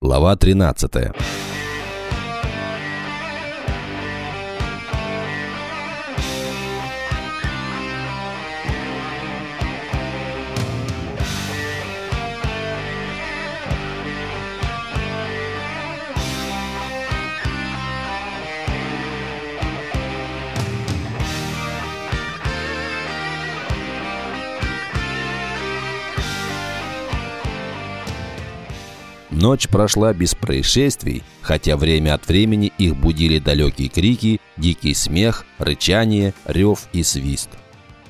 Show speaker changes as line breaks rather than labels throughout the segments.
Глава 13. Ночь прошла без происшествий, хотя время от времени их будили далекие крики, дикий смех, рычание, рев и свист.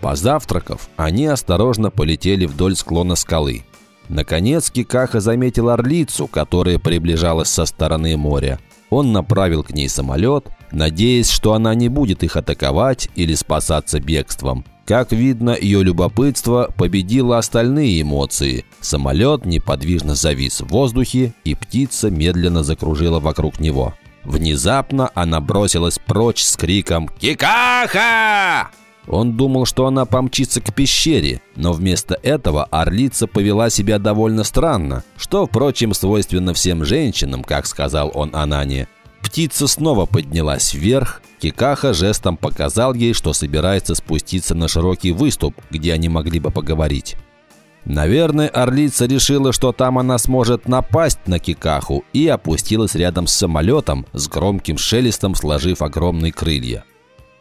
Позавтракав, они осторожно полетели вдоль склона скалы. Наконец Кикаха заметил орлицу, которая приближалась со стороны моря. Он направил к ней самолет, надеясь, что она не будет их атаковать или спасаться бегством – как видно, ее любопытство победило остальные эмоции. Самолет неподвижно завис в воздухе, и птица медленно закружила вокруг него. Внезапно она бросилась прочь с криком «Кикаха!». Он думал, что она помчится к пещере, но вместо этого орлица повела себя довольно странно, что, впрочем, свойственно всем женщинам, как сказал он Анане. Птица снова поднялась вверх. Кикаха жестом показал ей, что собирается спуститься на широкий выступ, где они могли бы поговорить. Наверное, орлица решила, что там она сможет напасть на Кикаху и опустилась рядом с самолетом с громким шелестом, сложив огромные крылья.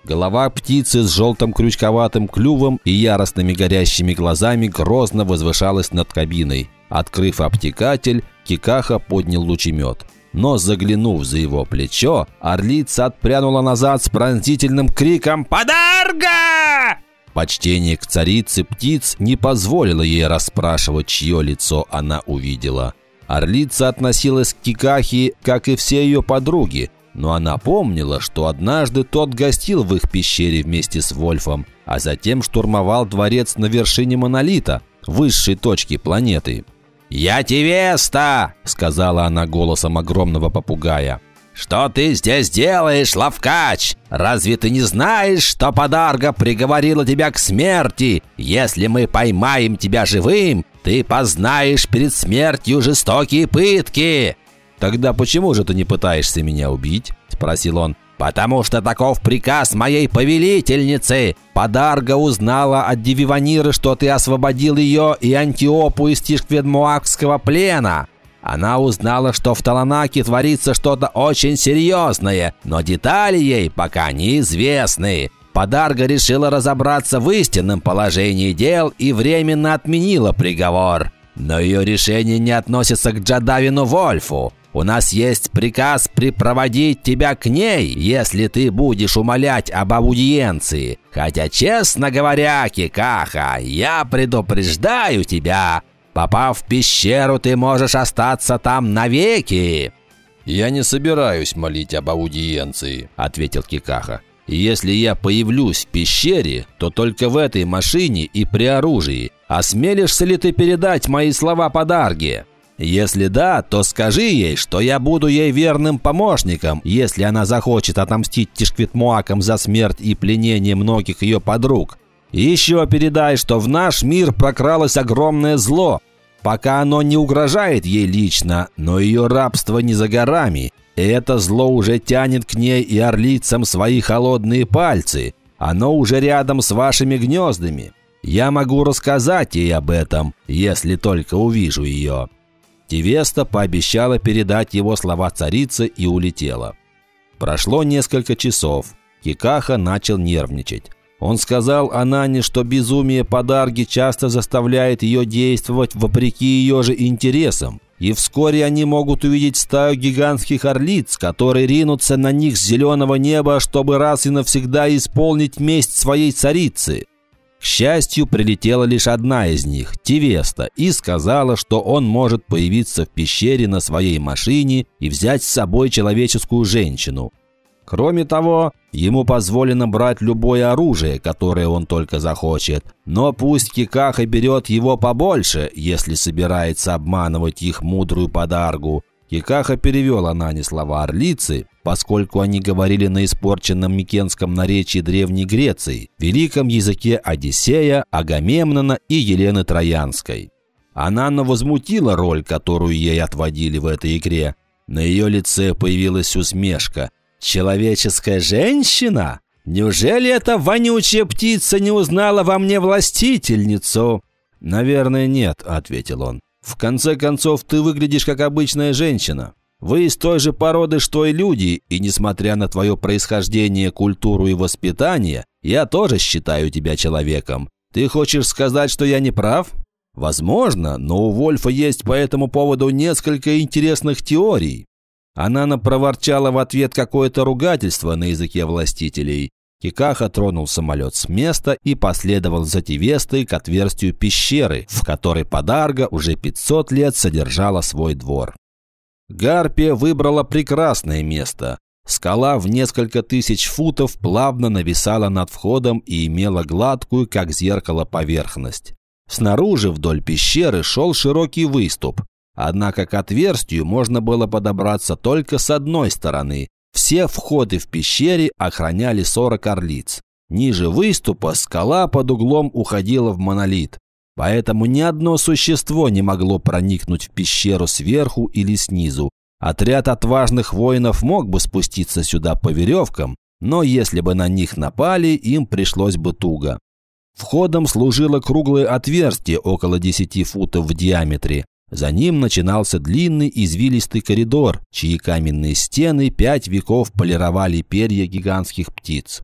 Голова птицы с желтым крючковатым клювом и яростными горящими глазами грозно возвышалась над кабиной. Открыв обтекатель, Кикаха поднял лучемет – но заглянув за его плечо, орлица отпрянула назад с пронзительным криком «Подарга!». Почтение к царице птиц не позволило ей расспрашивать, чье лицо она увидела. Орлица относилась к Кикахи, как и все ее подруги, но она помнила, что однажды тот гостил в их пещере вместе с Вольфом, а затем штурмовал дворец на вершине Монолита, высшей точки планеты. «Я Тивеста!» – сказала она голосом огромного попугая. «Что ты здесь делаешь, Лавкач? Разве ты не знаешь, что Подарга приговорила тебя к смерти? Если мы поймаем тебя живым, ты познаешь перед смертью жестокие пытки!» «Тогда почему же ты не пытаешься меня убить?» – спросил он. «Потому что таков приказ моей повелительницы. Подарга узнала от Дививаниры, что ты освободил ее и Антиопу из Тишкведмуакского плена. Она узнала, что в Таланаке творится что-то очень серьезное, но детали ей пока неизвестны. Подарга решила разобраться в истинном положении дел и временно отменила приговор. Но ее решение не относится к Джадавину Вольфу. У нас есть приказ припроводить тебя к ней, если ты будешь умолять об аудиенции. Хотя, честно говоря, Кикаха, я предупреждаю тебя. Попав в пещеру, ты можешь остаться там навеки».
«Я не собираюсь молить об аудиенции», — ответил Кикаха. «Если я появлюсь в пещере, то только в этой машине и при оружии. Осмелишься ли ты передать мои слова подарги?» Если да, то скажи ей, что я буду ей верным помощником, если она захочет отомстить Тишквитмуакам за смерть и пленение многих ее подруг. Еще передай, что в наш мир прокралось огромное зло. Пока оно не угрожает ей лично, но ее рабство не за горами. И это зло уже тянет к ней и орлицам свои холодные пальцы. Оно уже рядом с вашими гнездами. Я могу рассказать ей об этом, если только увижу ее». Тивеста пообещала передать его слова царице и улетела. Прошло несколько часов. Кикаха начал нервничать. Он сказал Анане, что безумие подарги часто заставляет ее действовать вопреки ее же интересам. И вскоре они могут увидеть стаю гигантских орлиц, которые ринутся на них с зеленого неба, чтобы раз и навсегда исполнить месть своей царицы. К счастью, прилетела лишь одна из них, Тивеста, и сказала, что он может появиться в пещере на своей машине и взять с собой человеческую женщину. Кроме того, ему позволено брать любое оружие, которое он только захочет, но пусть Кикаха берет его побольше, если собирается обманывать их мудрую подаргу. Кикаха перевел Анане слова орлицы, поскольку они говорили на испорченном микенском наречии Древней Греции, великом языке Одиссея, Агамемнона и Елены Троянской. Она возмутила роль, которую ей отводили в этой игре. На ее лице появилась усмешка. «Человеческая женщина? Неужели эта вонючая птица не узнала во мне властительницу?» «Наверное, нет», — ответил он. «В конце концов, ты выглядишь как обычная женщина. Вы из той же породы, что и люди, и несмотря на твое происхождение, культуру и воспитание, я тоже считаю тебя человеком. Ты хочешь сказать, что я не прав? Возможно, но у Вольфа есть по этому поводу несколько интересных теорий. Она проворчала в ответ какое-то ругательство на языке властителей. Кикаха тронул самолет с места и последовал за Тивестой к отверстию пещеры, в которой Подарга уже 500 лет содержала свой двор. Гарпия выбрала прекрасное место. Скала в несколько тысяч футов плавно нависала над входом и имела гладкую, как зеркало, поверхность. Снаружи вдоль пещеры шел широкий выступ. Однако к отверстию можно было подобраться только с одной стороны. Все входы в пещере охраняли 40 орлиц. Ниже выступа скала под углом уходила в монолит. Поэтому ни одно существо не могло проникнуть в пещеру сверху или снизу. Отряд отважных воинов мог бы спуститься сюда по веревкам, но если бы на них напали, им пришлось бы туго. Входом служило круглое отверстие около 10 футов в диаметре. За ним начинался длинный извилистый коридор, чьи каменные стены пять веков полировали перья гигантских птиц.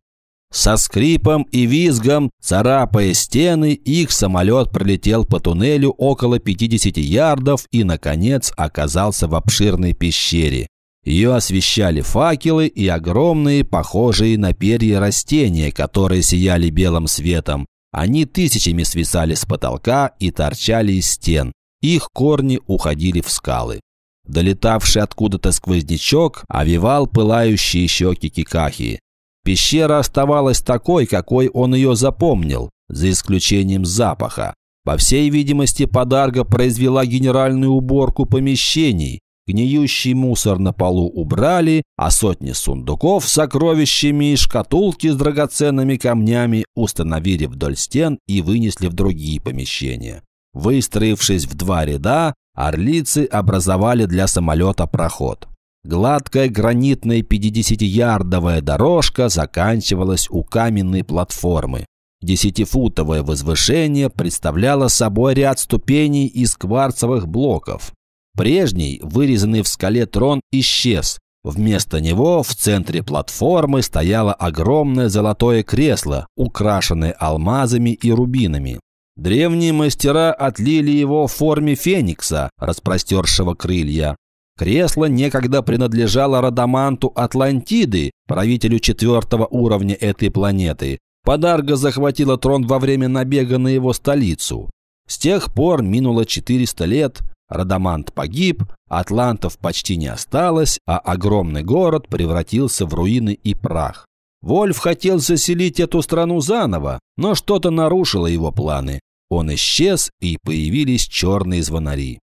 Со скрипом и визгом, царапая стены, их самолет пролетел по туннелю около 50 ярдов и, наконец, оказался в обширной пещере. Ее освещали факелы и огромные, похожие на перья растения, которые сияли белым светом. Они тысячами свисали с потолка и торчали из стен. Их корни уходили в скалы. Долетавший откуда-то сквознячок овивал пылающие щеки Кикахи. Пещера оставалась такой, какой он ее запомнил, за исключением запаха. По всей видимости, подарка произвела генеральную уборку помещений. Гниющий мусор на полу убрали, а сотни сундуков с сокровищами и шкатулки с драгоценными камнями установили вдоль стен и вынесли в другие помещения. Выстроившись в два ряда, орлицы образовали для самолета проход. Гладкая гранитная 50-ярдовая дорожка заканчивалась у каменной платформы. Десятифутовое возвышение представляло собой ряд ступеней из кварцевых блоков. Прежний, вырезанный в скале трон, исчез. Вместо него в центре платформы стояло огромное золотое кресло, украшенное алмазами и рубинами. Древние мастера отлили его в форме феникса, распростершего крылья. Кресло некогда принадлежало Радаманту Атлантиды, правителю четвертого уровня этой планеты. Подарга захватила трон во время набега на его столицу. С тех пор минуло 400 лет, Радамант погиб, атлантов почти не осталось, а огромный город превратился в руины и прах. Вольф хотел заселить эту страну заново, но что-то нарушило его планы. Он исчез, и появились черные звонари.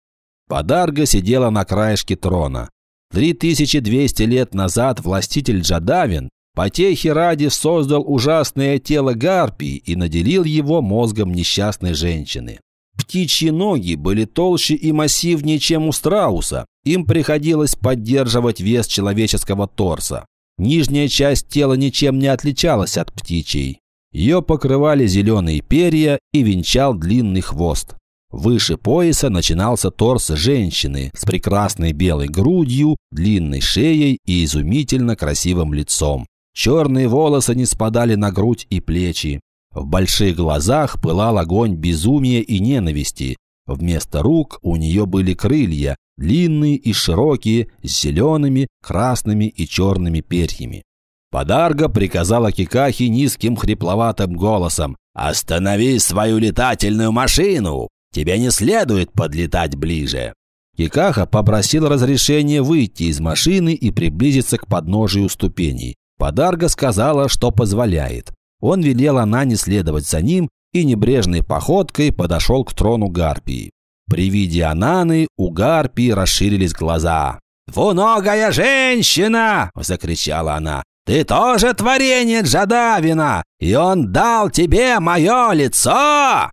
Подарга сидела на краешке трона. 3200 лет назад властитель Джадавин потехи ради создал ужасное тело гарпии и наделил его мозгом несчастной женщины. Птичьи ноги были толще и массивнее, чем у страуса. Им приходилось поддерживать вес человеческого торса. Нижняя часть тела ничем не отличалась от птичьей. Ее покрывали зеленые перья и венчал длинный хвост. Выше пояса начинался торс женщины с прекрасной белой грудью, длинной шеей и изумительно красивым лицом. Черные волосы не спадали на грудь и плечи. В больших глазах пылал огонь безумия и ненависти. Вместо рук у нее были крылья, длинные и широкие, с зелеными, красными и черными перьями. Подарга приказала Кикахи низким хрипловатым голосом «Останови свою летательную машину! Тебе не следует подлетать ближе». Кикаха попросил разрешения выйти из машины и приблизиться к подножию ступеней. Подарга сказала, что позволяет. Он велел Анане следовать за ним и небрежной походкой подошел к трону Гарпии. При виде Ананы у Гарпии расширились глаза. «Двуногая женщина!» – закричала она. «Ты тоже творение Джадавина, и он дал тебе мое лицо!»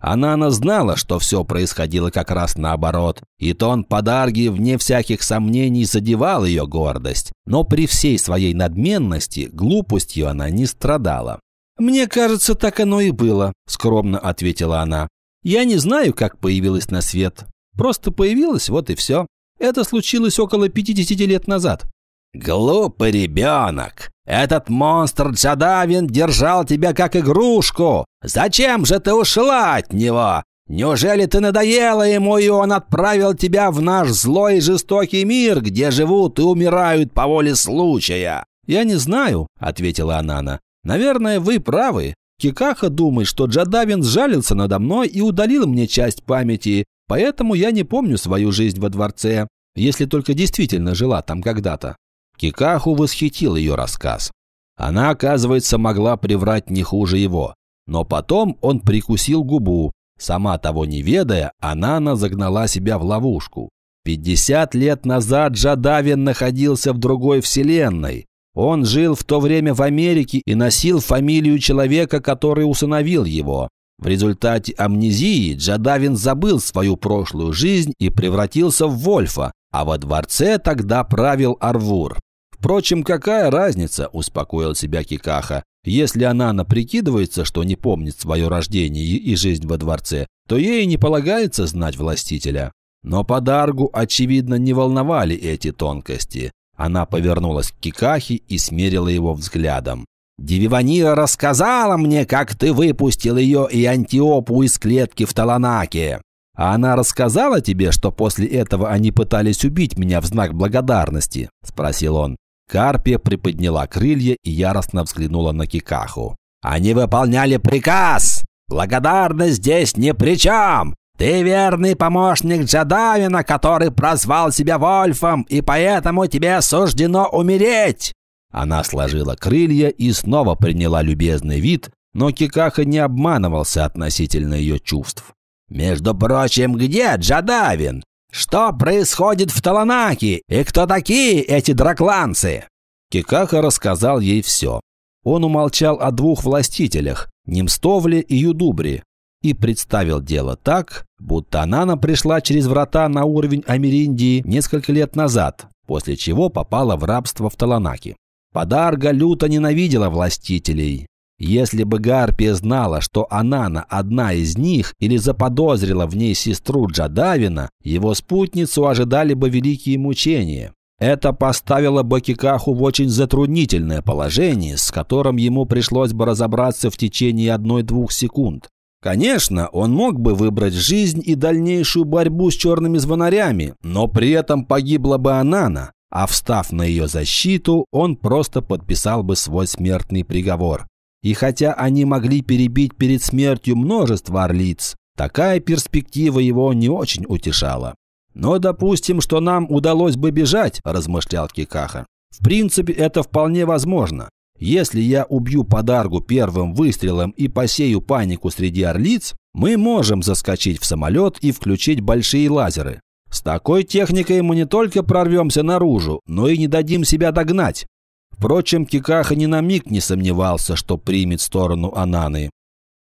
Анана знала, что все происходило как раз наоборот, и тон подарги, вне всяких сомнений, задевал ее гордость. Но при всей своей надменности глупостью она не страдала. «Мне кажется, так оно и было», – скромно ответила она. «Я не знаю, как появилась на свет. Просто появилась, вот и все. Это случилось около 50 лет назад».
«Глупый ребенок! Этот монстр Джадавин держал тебя как игрушку! Зачем же ты ушла от него? Неужели ты надоела ему, и он отправил тебя в наш злой и жестокий мир, где живут и умирают по воле случая?»
«Я не знаю», — ответила Анана. «Наверное, вы правы. Кикаха думает, что Джадавин сжалился надо мной и удалил мне часть памяти, поэтому я не помню свою жизнь во дворце, если только действительно жила там когда-то. Кикаху восхитил ее рассказ. Она, оказывается, могла приврать не хуже его. Но потом он прикусил губу. Сама того не ведая, Анана загнала себя в ловушку. 50 лет назад Джадавин находился в другой вселенной. Он жил в то время в Америке и носил фамилию человека, который усыновил его. В результате амнезии Джадавин забыл свою прошлую жизнь и превратился в Вольфа, а во дворце тогда правил Арвур. Впрочем, какая разница, успокоил себя Кикаха. Если она наприкидывается, что не помнит свое рождение и жизнь во дворце, то ей не полагается знать властителя. Но подаргу, очевидно, не волновали эти тонкости. Она повернулась к Кикахе и смерила его взглядом. «Девиванира рассказала мне, как ты выпустил ее и Антиопу из клетки в Таланаке. А она рассказала тебе, что после этого они пытались убить меня в знак благодарности?» – спросил он. Карпия приподняла крылья и яростно взглянула на Кикаху. «Они выполняли приказ! Благодарность здесь ни при чем! Ты верный помощник Джадавина, который прозвал себя Вольфом, и поэтому тебе суждено умереть!» Она сложила крылья и снова приняла любезный вид, но Кикаха не обманывался относительно ее чувств. «Между прочим, где Джадавин? Что происходит в Таланаке? И кто такие эти дракланцы?» Кикаха рассказал ей все. Он умолчал о двух властителях – Немстовле и Юдубре, и представил дело так, будто Анана пришла через врата на уровень Америндии несколько лет назад, после чего попала в рабство в Таланаке. Подарга люто ненавидела властителей, если бы Гарпия знала, что Анана одна из них или заподозрила в ней сестру Джадавина, его спутницу ожидали бы великие мучения. Это поставило бы Кикаху в очень затруднительное положение, с которым ему пришлось бы разобраться в течение одной-двух секунд. Конечно, он мог бы выбрать жизнь и дальнейшую борьбу с черными звонарями, но при этом погибла бы Анана, а встав на ее защиту, он просто подписал бы свой смертный приговор. И хотя они могли перебить перед смертью множество орлиц, такая перспектива его не очень утешала. «Но допустим, что нам удалось бы бежать», – размышлял Кикаха. «В принципе, это вполне возможно. Если я убью подаргу первым выстрелом и посею панику среди орлиц, мы можем заскочить в самолет и включить большие лазеры. С такой техникой мы не только прорвемся наружу, но и не дадим себя догнать. Впрочем, Кикаха ни на миг не сомневался, что примет сторону Ананы.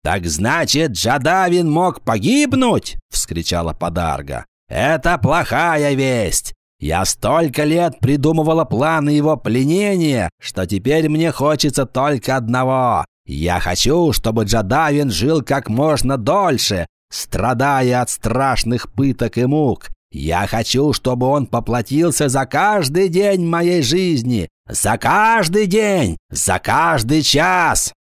«Так значит, Джадавин мог погибнуть?» – вскричала Подарга. «Это плохая весть. Я столько лет придумывала планы его пленения, что теперь мне хочется только одного. Я хочу, чтобы Джадавин жил как можно дольше, страдая от страшных пыток и мук. Я хочу, чтобы он поплатился за каждый день моей жизни, за каждый день, за каждый час!»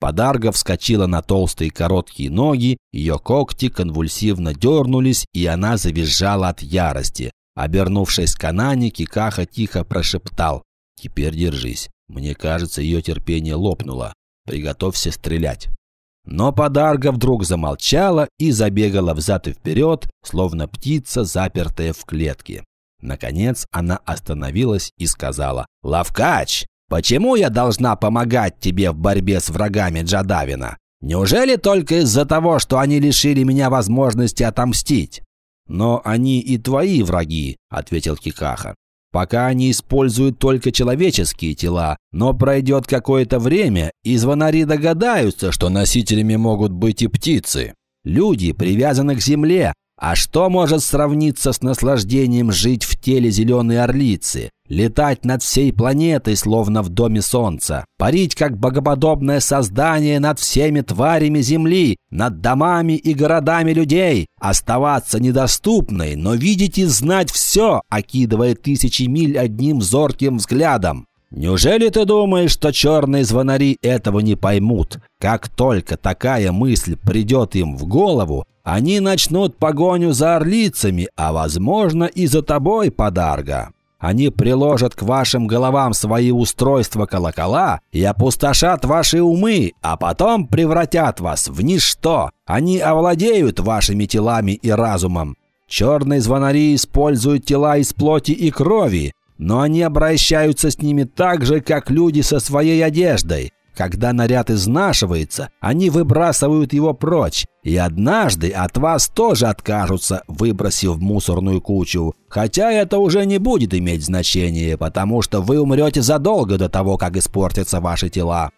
Подарга вскочила на толстые короткие ноги, ее когти конвульсивно дернулись, и она завизжала от ярости. Обернувшись к Анане, Кикаха тихо прошептал. «Теперь держись. Мне кажется, ее терпение лопнуло. Приготовься стрелять». Но подарга вдруг замолчала и забегала взад и вперед, словно птица, запертая в клетке. Наконец она остановилась и сказала «Лавкач, почему я должна помогать тебе в борьбе с врагами Джадавина? Неужели только из-за того, что они лишили меня возможности отомстить?» «Но они и твои враги», — ответил Кикаха. Пока они используют только человеческие тела, но пройдет какое-то время, и звонари догадаются, что носителями могут быть и птицы. Люди привязаны к земле, а что может сравниться с наслаждением жить в теле зеленой орлицы, летать над всей планетой, словно в доме солнца, парить как богоподобное создание над всеми тварями Земли, над домами и городами людей, оставаться недоступной, но видеть и знать все, окидывая тысячи миль одним зорким взглядом? Неужели ты думаешь, что черные звонари этого не поймут? Как только такая мысль придет им в голову, они начнут погоню за орлицами, а, возможно, и за тобой, подарга. Они приложат к вашим головам свои устройства колокола и опустошат ваши умы, а потом превратят вас в ничто. Они овладеют вашими телами и разумом. Черные звонари используют тела из плоти и крови, но они обращаются с ними так же, как люди со своей одеждой. Когда наряд изнашивается, они выбрасывают его прочь, и однажды от вас тоже откажутся, выбросив в мусорную кучу. Хотя это уже не будет иметь значения, потому что вы умрете задолго до того, как испортятся ваши тела».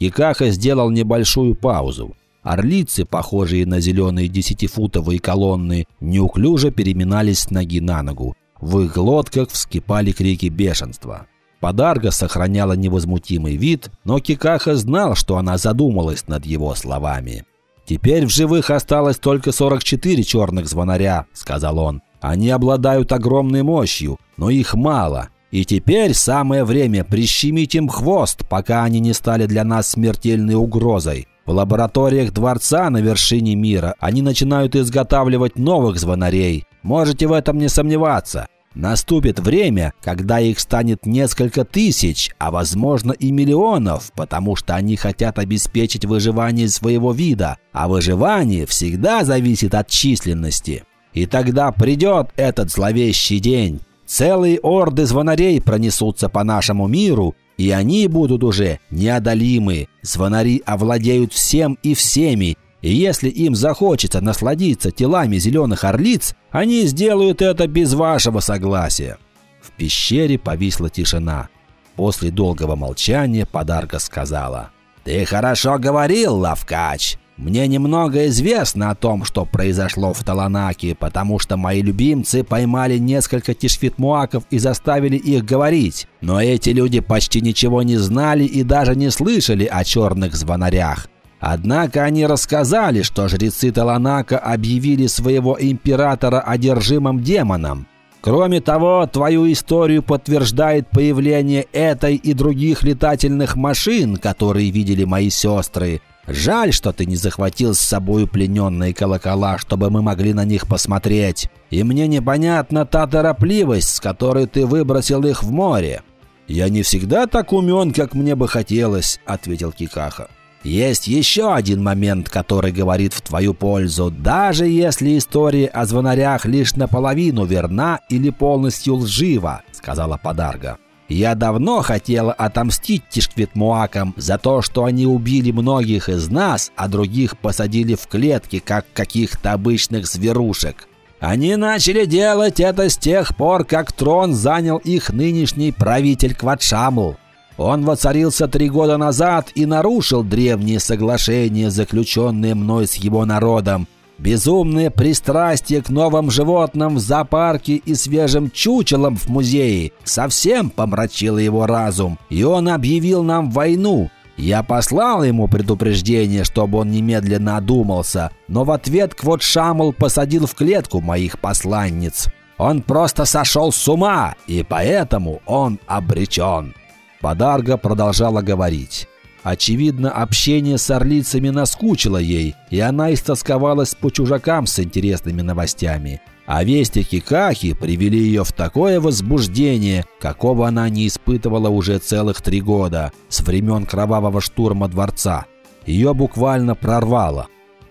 Икаха сделал небольшую паузу. Орлицы, похожие на зеленые десятифутовые колонны, неуклюже переминались с ноги на ногу. В их глотках вскипали крики бешенства. Подарга сохраняла невозмутимый вид, но Кикаха знал, что она задумалась над его словами. «Теперь в живых осталось только 44 черных звонаря», – сказал он. «Они обладают огромной мощью, но их мало. И теперь самое время прищемить им хвост, пока они не стали для нас смертельной угрозой. В лабораториях дворца на вершине мира они начинают изготавливать новых звонарей. Можете в этом не сомневаться. Наступит время, когда их станет несколько тысяч, а возможно и миллионов, потому что они хотят обеспечить выживание своего вида, а выживание всегда зависит от численности. И тогда придет этот зловещий день. Целые орды звонарей пронесутся по нашему миру, и они будут уже неодолимы. Звонари овладеют всем и всеми, и если им захочется насладиться телами зеленых орлиц, они сделают это без вашего согласия». В пещере повисла тишина. После долгого молчания подарка сказала. «Ты хорошо говорил, Лавкач. Мне немного известно о том, что произошло в Таланаке, потому что мои любимцы поймали несколько тишфитмуаков и заставили их говорить. Но эти люди почти ничего не знали и даже не слышали о черных звонарях. Однако они рассказали, что жрецы Таланака объявили своего императора одержимым демоном. Кроме того, твою историю подтверждает появление этой и других летательных машин, которые видели мои сестры. Жаль, что ты не захватил с собой плененные колокола, чтобы мы могли на них посмотреть. И мне непонятна та торопливость, с которой ты выбросил их в море». «Я не всегда так умен, как мне бы хотелось», — ответил Кикаха. Есть еще один момент, который говорит в твою пользу, даже если история о звонарях лишь наполовину верна или полностью лжива, сказала Подарга. Я давно хотела отомстить Тишквитмуакам за то, что они убили многих из нас, а других посадили в клетки, как каких-то обычных зверушек. Они начали делать это с тех пор, как трон занял их нынешний правитель Квадшамл. Он воцарился три года назад и нарушил древние соглашения, заключенные мной с его народом. Безумное пристрастие к новым животным в зоопарке и свежим чучелам в музее совсем помрачило его разум, и он объявил нам войну. Я послал ему предупреждение, чтобы он немедленно одумался, но в ответ Квот Шамл посадил в клетку моих посланниц. Он просто сошел с ума, и поэтому он обречен. Подарга продолжала говорить. Очевидно, общение с орлицами наскучило ей, и она истосковалась по чужакам с интересными новостями. А вести Кикахи привели ее в такое возбуждение, какого она не испытывала уже целых три года, с времен кровавого штурма дворца. Ее буквально прорвало.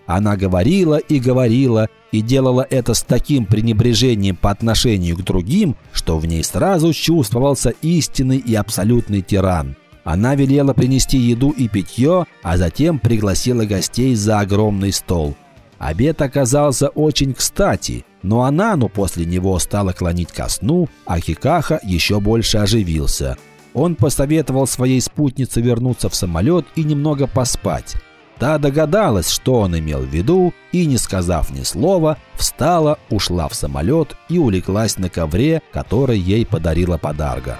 Она говорила и говорила, и делала это с таким пренебрежением по отношению к другим, что в ней сразу чувствовался истинный и абсолютный тиран. Она велела принести еду и питье, а затем пригласила гостей за огромный стол. Обед оказался очень кстати, но Анану после него стала клонить ко сну, а Хикаха еще больше оживился. Он посоветовал своей спутнице вернуться в самолет и немного поспать.
Та догадалась, что он имел в виду, и, не сказав ни слова, встала, ушла в самолет и улеглась на ковре, который ей подарила подарка.